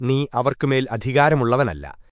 നീ അവർക്കുമേൽ അധികാരമുള്ളവനല്ല.